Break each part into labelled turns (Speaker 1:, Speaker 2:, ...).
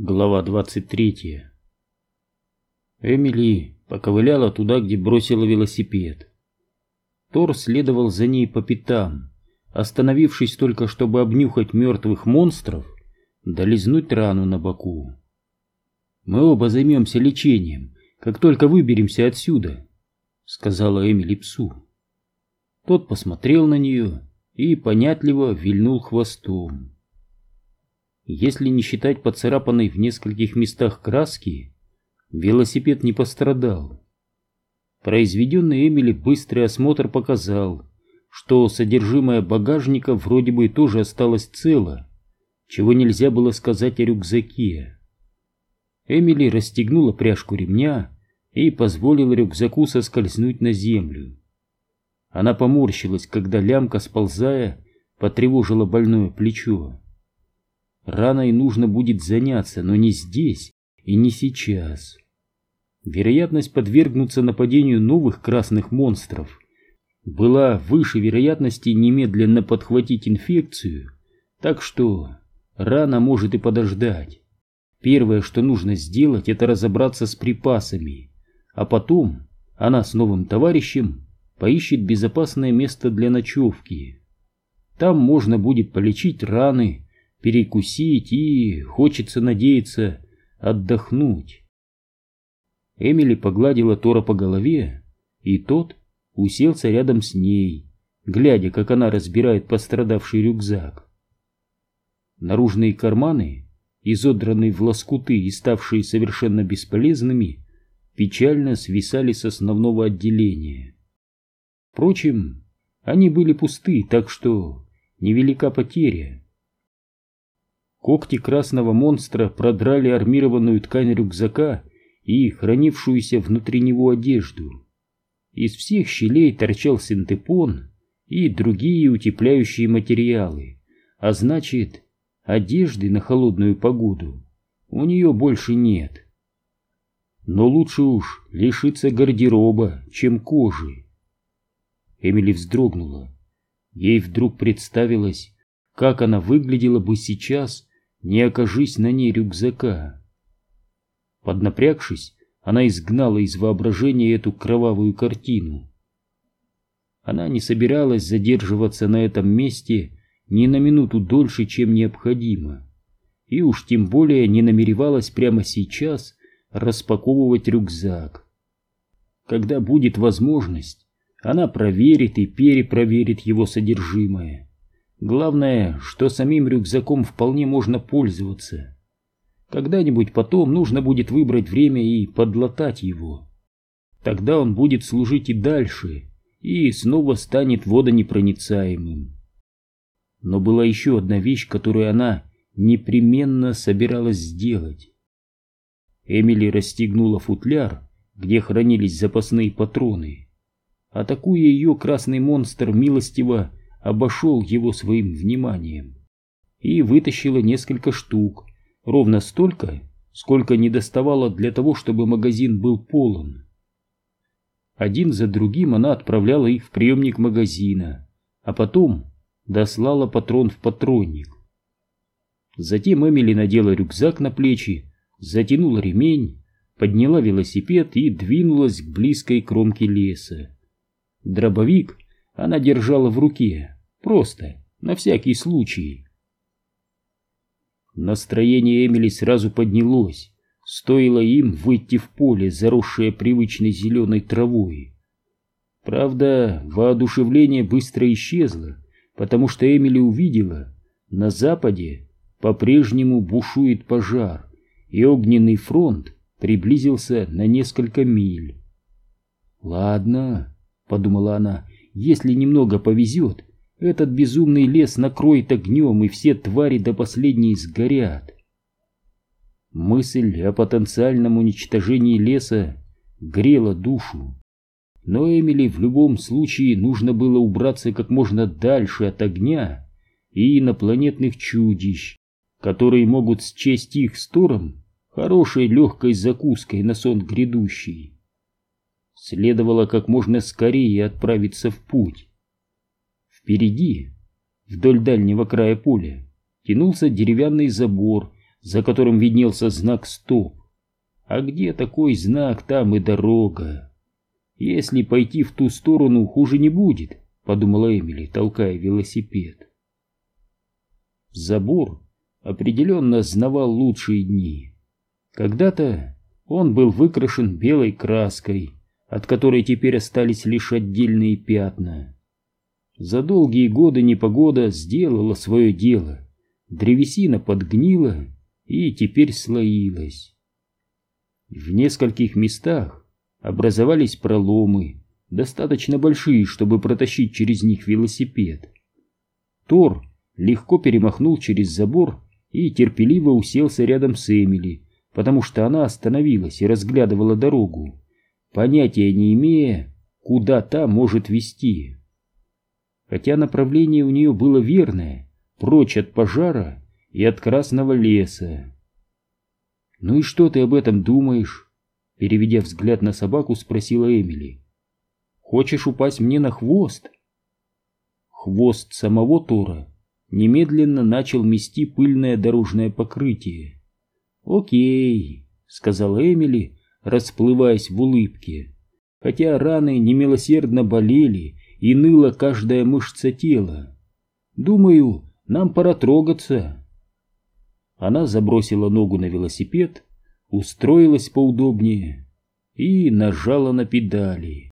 Speaker 1: Глава 23 Эмили поковыляла туда, где бросила велосипед. Тор следовал за ней по пятам, остановившись только, чтобы обнюхать мертвых монстров, да лизнуть рану на боку. «Мы оба займемся лечением, как только выберемся отсюда», — сказала Эмили псу. Тот посмотрел на нее и понятливо вильнул хвостом. Если не считать поцарапанной в нескольких местах краски, велосипед не пострадал. Произведенный Эмили быстрый осмотр показал, что содержимое багажника вроде бы тоже осталось цело, чего нельзя было сказать о рюкзаке. Эмили расстегнула пряжку ремня и позволила рюкзаку соскользнуть на землю. Она поморщилась, когда лямка, сползая, потревожила больное плечо. Раной нужно будет заняться, но не здесь и не сейчас. Вероятность подвергнуться нападению новых красных монстров была выше вероятности немедленно подхватить инфекцию, так что рана может и подождать. Первое, что нужно сделать, это разобраться с припасами, а потом она с новым товарищем поищет безопасное место для ночевки. Там можно будет полечить раны, перекусить и, хочется надеяться, отдохнуть. Эмили погладила Тора по голове, и тот уселся рядом с ней, глядя, как она разбирает пострадавший рюкзак. Наружные карманы, изодранные в лоскуты и ставшие совершенно бесполезными, печально свисали с основного отделения. Впрочем, они были пусты, так что невелика потеря. Когти красного монстра продрали армированную ткань рюкзака и хранившуюся внутри него одежду. Из всех щелей торчал синтепон и другие утепляющие материалы, а значит, одежды на холодную погоду у нее больше нет. Но лучше уж лишиться гардероба, чем кожи. Эмили вздрогнула. Ей вдруг представилось, как она выглядела бы сейчас, не окажись на ней рюкзака. Поднапрягшись, она изгнала из воображения эту кровавую картину. Она не собиралась задерживаться на этом месте ни на минуту дольше, чем необходимо, и уж тем более не намеревалась прямо сейчас распаковывать рюкзак. Когда будет возможность, она проверит и перепроверит его содержимое. Главное, что самим рюкзаком вполне можно пользоваться. Когда-нибудь потом нужно будет выбрать время и подлатать его. Тогда он будет служить и дальше, и снова станет водонепроницаемым. Но была еще одна вещь, которую она непременно собиралась сделать. Эмили расстегнула футляр, где хранились запасные патроны. Атакуя ее, красный монстр милостиво обошел его своим вниманием и вытащила несколько штук, ровно столько, сколько не доставало для того, чтобы магазин был полон. Один за другим она отправляла их в приемник магазина, а потом дослала патрон в патронник. Затем Эмили надела рюкзак на плечи, затянула ремень, подняла велосипед и двинулась к близкой кромке леса. Дробовик она держала в руке, просто, на всякий случай. Настроение Эмили сразу поднялось, стоило им выйти в поле, заросшее привычной зеленой травой. Правда, воодушевление быстро исчезло, потому что Эмили увидела, на западе по-прежнему бушует пожар, и огненный фронт приблизился на несколько миль. «Ладно», — подумала она, если немного повезет, этот безумный лес накроет огнем, и все твари до последней сгорят. Мысль о потенциальном уничтожении леса грела душу. Но Эмили в любом случае нужно было убраться как можно дальше от огня и инопланетных чудищ, которые могут счесть их стором хорошей легкой закуской на сон грядущий. Следовало как можно скорее отправиться в путь. Впереди, вдоль дальнего края поля, тянулся деревянный забор за которым виднелся знак «Стоп». А где такой знак, там и дорога. Если пойти в ту сторону, хуже не будет, подумала Эмили, толкая велосипед. Забор определенно знавал лучшие дни. Когда-то он был выкрашен белой краской, от которой теперь остались лишь отдельные пятна. За долгие годы непогода сделала свое дело. Древесина подгнила и теперь слоилась. В нескольких местах образовались проломы, достаточно большие, чтобы протащить через них велосипед. Тор легко перемахнул через забор и терпеливо уселся рядом с Эмили, потому что она остановилась и разглядывала дорогу, понятия не имея, куда та может вести. Хотя направление у нее было верное, прочь от пожара и от красного леса. «Ну и что ты об этом думаешь?» Переведя взгляд на собаку, спросила Эмили. «Хочешь упасть мне на хвост?» Хвост самого Тора немедленно начал мести пыльное дорожное покрытие. «Окей», — сказала Эмили, расплываясь в улыбке, хотя раны немилосердно болели и ныла каждая мышца тела. «Думаю, нам пора трогаться». Она забросила ногу на велосипед, устроилась поудобнее и нажала на педали.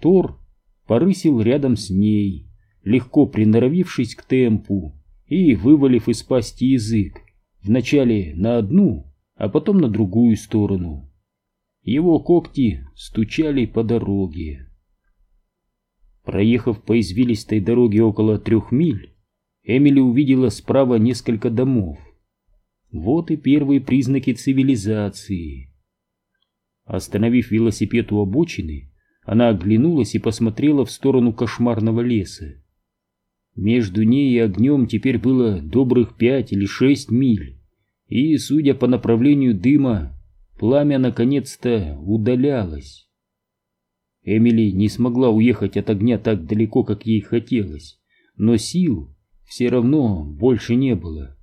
Speaker 1: Тор порысил рядом с ней, легко приноровившись к темпу и вывалив из пасти язык, вначале на одну, а потом на другую сторону. Его когти стучали по дороге. Проехав по извилистой дороге около трех миль, Эмили увидела справа несколько домов. Вот и первые признаки цивилизации. Остановив велосипед у обочины, она оглянулась и посмотрела в сторону кошмарного леса. Между ней и огнем теперь было добрых пять или шесть миль, и, судя по направлению дыма, пламя наконец-то удалялось. Эмили не смогла уехать от огня так далеко, как ей хотелось, но сил все равно больше не было.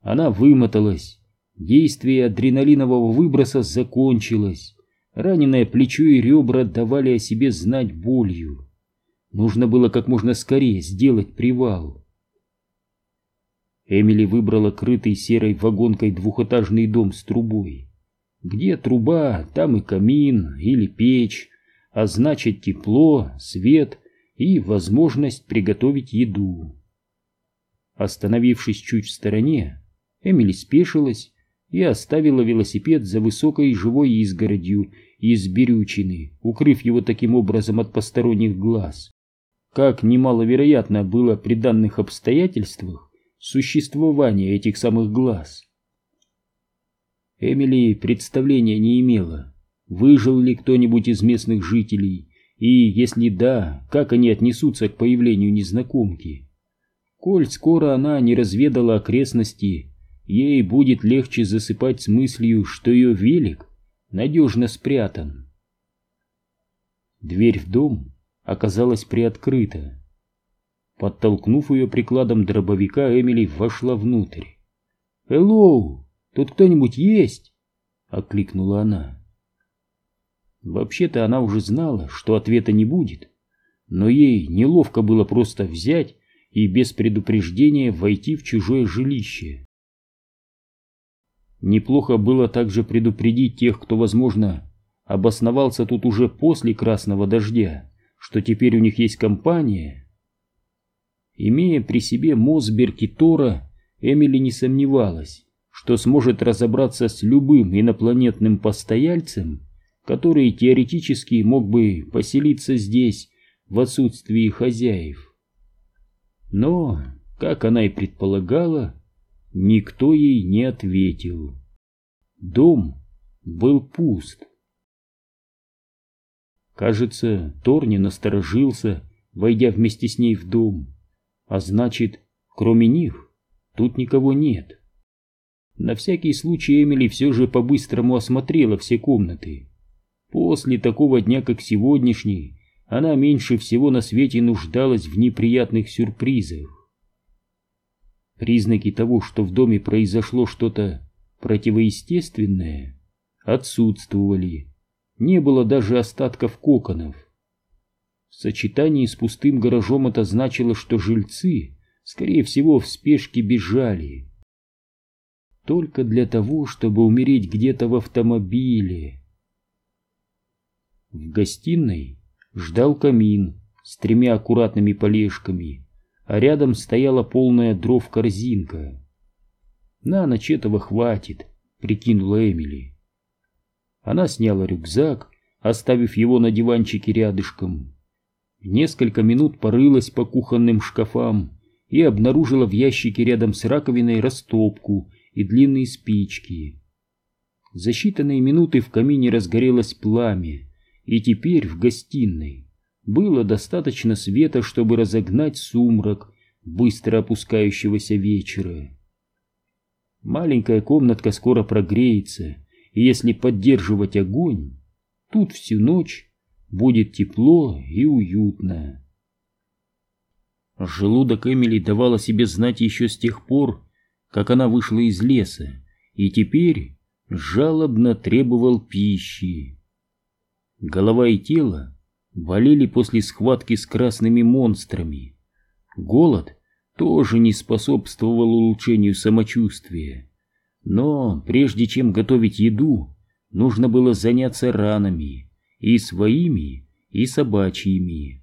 Speaker 1: Она вымоталась. Действие адреналинового выброса закончилось. Раненое плечо и ребра давали о себе знать болью. Нужно было как можно скорее сделать привал. Эмили выбрала крытый серой вагонкой двухэтажный дом с трубой. Где труба, там и камин или печь, а значит тепло, свет и возможность приготовить еду. Остановившись чуть в стороне, Эмили спешилась и оставила велосипед за высокой живой изгородью из берючины, укрыв его таким образом от посторонних глаз. Как немаловероятно было при данных обстоятельствах существование этих самых глаз. Эмили представления не имела, выжил ли кто-нибудь из местных жителей, и, если да, как они отнесутся к появлению незнакомки. Коль скоро она не разведала окрестности, ей будет легче засыпать с мыслью, что ее велик надежно спрятан. Дверь в дом оказалась приоткрыта. Подтолкнув ее прикладом дробовика, Эмили вошла внутрь. «Эллоу, тут кто-нибудь есть?» — окликнула она. Вообще-то она уже знала, что ответа не будет, но ей неловко было просто взять и без предупреждения войти в чужое жилище. Неплохо было также предупредить тех, кто, возможно, обосновался тут уже после красного дождя, что теперь у них есть компания. Имея при себе Мосберг и Тора, Эмили не сомневалась, что сможет разобраться с любым инопланетным постояльцем, который теоретически мог бы поселиться здесь в отсутствии хозяев. Но, как она и предполагала, Никто ей не ответил. Дом был пуст. Кажется, Торни насторожился, войдя вместе с ней в дом. А значит, кроме них, тут никого нет. На всякий случай Эмили все же по-быстрому осмотрела все комнаты. После такого дня, как сегодняшний, она меньше всего на свете нуждалась в неприятных сюрпризах. Признаки того, что в доме произошло что-то противоестественное, отсутствовали. Не было даже остатков коконов. В сочетании с пустым гаражом это значило, что жильцы, скорее всего, в спешке бежали. Только для того, чтобы умереть где-то в автомобиле. В гостиной ждал камин с тремя аккуратными полежками, а рядом стояла полная дров корзинка. «На ночь этого хватит», — прикинула Эмили. Она сняла рюкзак, оставив его на диванчике рядышком. Несколько минут порылась по кухонным шкафам и обнаружила в ящике рядом с раковиной растопку и длинные спички. За считанные минуты в камине разгорелось пламя, и теперь в гостиной было достаточно света, чтобы разогнать сумрак быстро опускающегося вечера. Маленькая комнатка скоро прогреется, и если поддерживать огонь, тут всю ночь будет тепло и уютно. Желудок Эмили давала себе знать еще с тех пор, как она вышла из леса, и теперь жалобно требовал пищи. Голова и тело болели после схватки с красными монстрами. Голод тоже не способствовал улучшению самочувствия. Но прежде чем готовить еду, нужно было заняться ранами, и своими, и собачьими.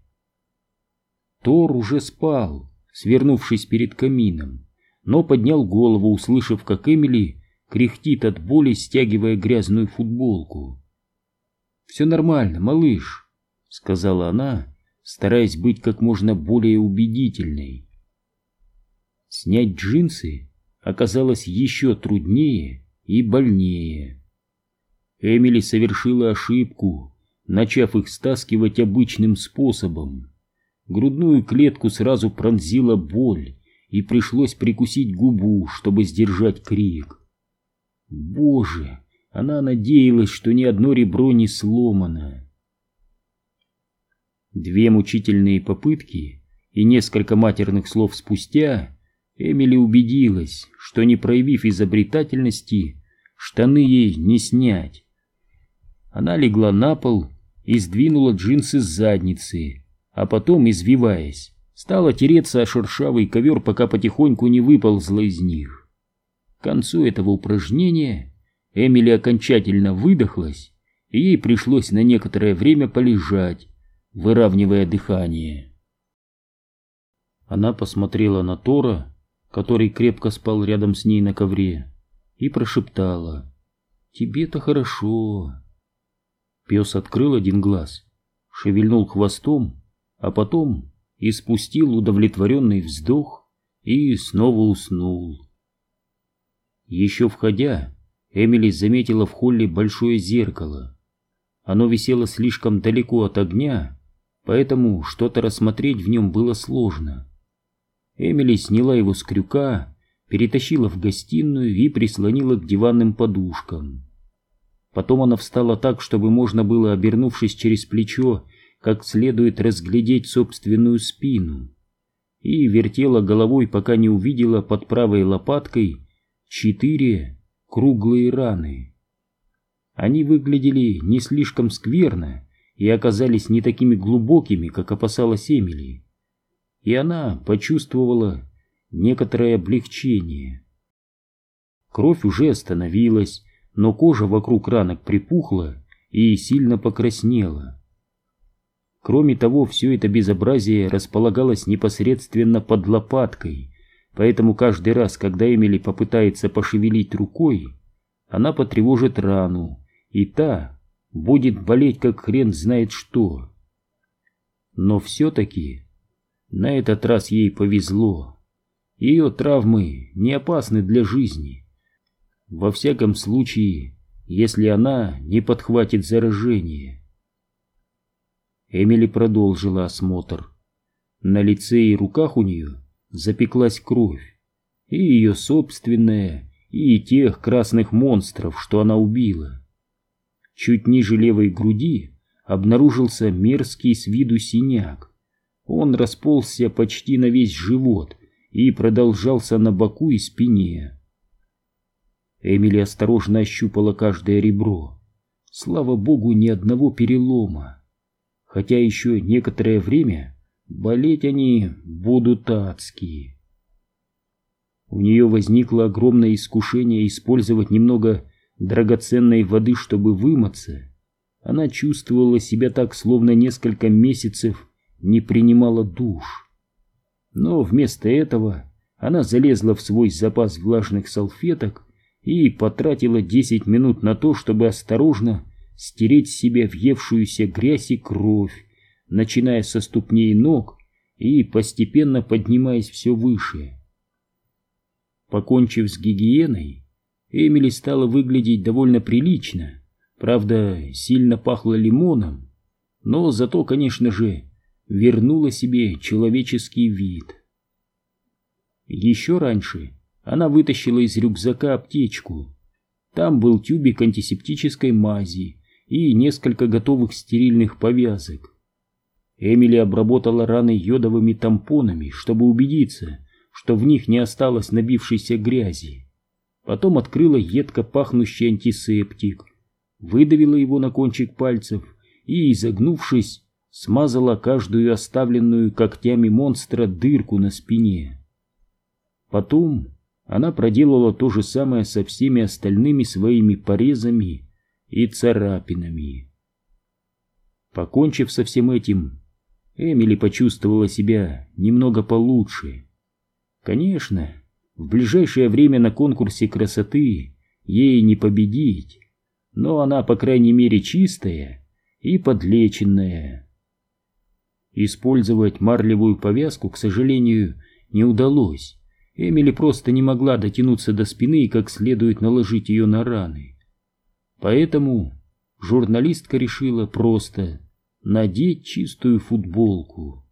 Speaker 1: Тор уже спал, свернувшись перед камином, но поднял голову, услышав, как Эмили кряхтит от боли, стягивая грязную футболку. «Все нормально, малыш», — сказала она, стараясь быть как можно более убедительной. Снять джинсы оказалось еще труднее и больнее. Эмили совершила ошибку, начав их стаскивать обычным способом. Грудную клетку сразу пронзила боль, и пришлось прикусить губу, чтобы сдержать крик. Боже, она надеялась, что ни одно ребро не сломано. Две мучительные попытки и несколько матерных слов спустя Эмили убедилась, что не проявив изобретательности, штаны ей не снять. Она легла на пол и сдвинула джинсы с задницы, а потом, извиваясь, стала тереться о шершавый ковер, пока потихоньку не выползла из них. К концу этого упражнения Эмили окончательно выдохлась, и ей пришлось на некоторое время полежать, выравнивая дыхание. Она посмотрела на Тора, который крепко спал рядом с ней на ковре, и прошептала «Тебе-то хорошо». Пес открыл один глаз, шевельнул хвостом, а потом испустил удовлетворенный вздох и снова уснул. Еще входя, Эмили заметила в холле большое зеркало. Оно висело слишком далеко от огня, поэтому что-то рассмотреть в нем было сложно. Эмили сняла его с крюка, перетащила в гостиную и прислонила к диванным подушкам. Потом она встала так, чтобы можно было, обернувшись через плечо, как следует разглядеть собственную спину, и вертела головой, пока не увидела под правой лопаткой четыре круглые раны. Они выглядели не слишком скверно и оказались не такими глубокими, как опасалась Эмили и она почувствовала некоторое облегчение. Кровь уже остановилась, но кожа вокруг ранок припухла и сильно покраснела. Кроме того, все это безобразие располагалось непосредственно под лопаткой, поэтому каждый раз, когда Эмили попытается пошевелить рукой, она потревожит рану, и та будет болеть как хрен знает что. Но все-таки на этот раз ей повезло. Ее травмы не опасны для жизни. Во всяком случае, если она не подхватит заражение. Эмили продолжила осмотр. На лице и руках у нее запеклась кровь. И ее собственная, и тех красных монстров, что она убила. Чуть ниже левой груди обнаружился мерзкий с виду синяк. Он расползся почти на весь живот и продолжался на боку и спине. Эмили осторожно ощупала каждое ребро. Слава богу, ни одного перелома. Хотя еще некоторое время болеть они будут адские. У нее возникло огромное искушение использовать немного драгоценной воды, чтобы вымыться. Она чувствовала себя так, словно несколько месяцев не принимала душ. Но вместо этого она залезла в свой запас влажных салфеток и потратила 10 минут на то, чтобы осторожно стереть с себя въевшуюся грязь и кровь, начиная со ступней ног и постепенно поднимаясь все выше. Покончив с гигиеной, Эмили стала выглядеть довольно прилично, правда, сильно пахло лимоном, но зато, конечно же, вернула себе человеческий вид. Еще раньше она вытащила из рюкзака аптечку. Там был тюбик антисептической мази и несколько готовых стерильных повязок. Эмили обработала раны йодовыми тампонами, чтобы убедиться, что в них не осталось набившейся грязи. Потом открыла едко пахнущий антисептик, выдавила его на кончик пальцев и, изогнувшись, смазала каждую оставленную когтями монстра дырку на спине. Потом она проделала то же самое со всеми остальными своими порезами и царапинами. Покончив со всем этим, Эмили почувствовала себя немного получше. Конечно, в ближайшее время на конкурсе красоты ей не победить, но она, по крайней мере, чистая и подлеченная. Использовать марлевую повязку, к сожалению, не удалось. Эмили просто не могла дотянуться до спины и как следует наложить ее на раны. Поэтому журналистка решила просто надеть чистую футболку.